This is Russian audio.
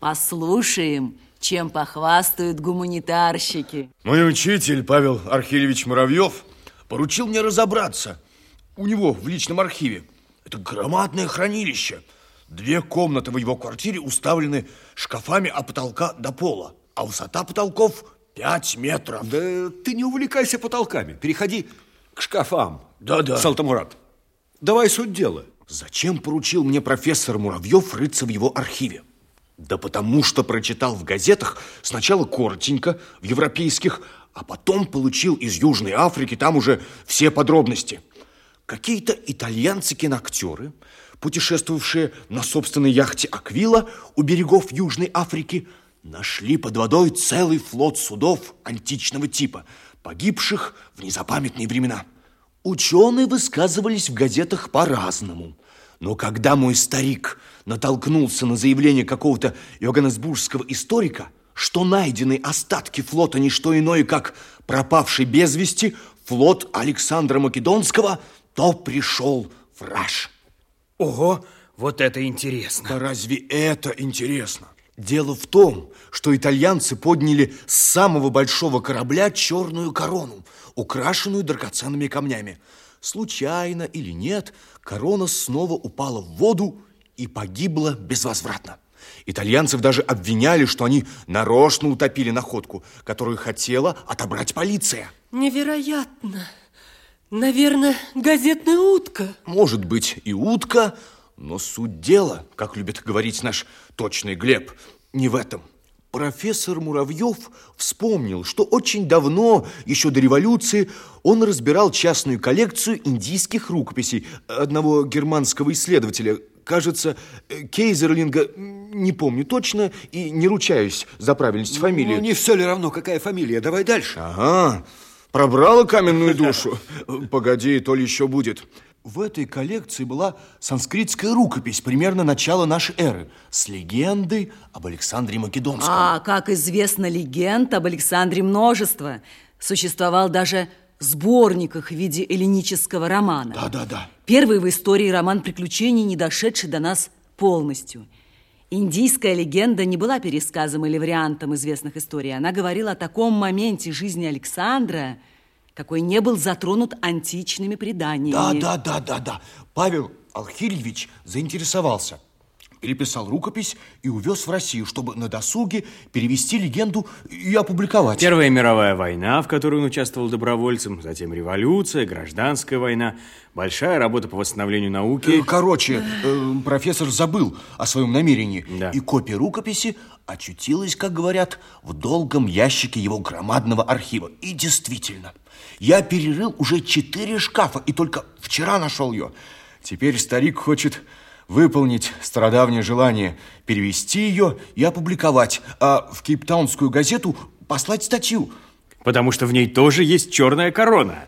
Послушаем, чем похвастают гуманитарщики. Мой учитель Павел Архилевич Муравьев поручил мне разобраться у него в личном архиве. Это громадное хранилище. Две комнаты в его квартире уставлены шкафами от потолка до пола, а высота потолков 5 метров. Да ты не увлекайся потолками, переходи к шкафам. Да-да. Салтамурат, давай суть дела. Зачем поручил мне профессор Муравьев рыться в его архиве? Да потому что прочитал в газетах сначала коротенько, в европейских, а потом получил из Южной Африки там уже все подробности. Какие-то итальянцы-киноактеры, путешествовавшие на собственной яхте «Аквила» у берегов Южной Африки, нашли под водой целый флот судов античного типа, погибших в незапамятные времена. Ученые высказывались в газетах по-разному. Но когда мой старик натолкнулся на заявление какого-то йоганнесбургского историка, что найдены остатки флота не что иное, как пропавший без вести флот Александра Македонского, то пришел в раж. Ого, вот это интересно. Да разве это интересно? Дело в том, что итальянцы подняли с самого большого корабля черную корону, украшенную драгоценными камнями. Случайно или нет, корона снова упала в воду и погибла безвозвратно. Итальянцев даже обвиняли, что они нарочно утопили находку, которую хотела отобрать полиция. Невероятно. Наверное, газетная утка. Может быть и утка, но суть дела, как любит говорить наш точный Глеб, не в этом. Профессор Муравьев вспомнил, что очень давно, еще до революции, он разбирал частную коллекцию индийских рукописей одного германского исследователя, кажется, Кейзерлинга, не помню точно и не ручаюсь за правильность фамилии. Ну, не все ли равно, какая фамилия? Давай дальше. Ага, пробрала каменную душу. Погоди, то ли еще будет. В этой коллекции была санскритская рукопись примерно начала нашей эры с легендой об Александре Македонском. А, как известно, легенд об Александре множество. Существовал даже сборник их в виде эллинического романа. Да-да-да. Первый в истории роман приключений, не дошедший до нас полностью. Индийская легенда не была пересказом или вариантом известных историй. Она говорила о таком моменте жизни Александра – какой не был затронут античными преданиями. Да, да, да, да, да. Павел Алхильевич заинтересовался. Переписал рукопись и увез в Россию, чтобы на досуге перевести легенду и опубликовать. Первая мировая война, в которой он участвовал добровольцем, затем революция, гражданская война, большая работа по восстановлению науки. Э, короче, э, профессор забыл о своем намерении. Да. И копия рукописи очутилась, как говорят, в долгом ящике его громадного архива. И действительно, я перерыл уже четыре шкафа и только вчера нашел ее. Теперь старик хочет выполнить стародавнее желание, перевести ее и опубликовать, а в кейптаунскую газету послать статью. Потому что в ней тоже есть черная корона.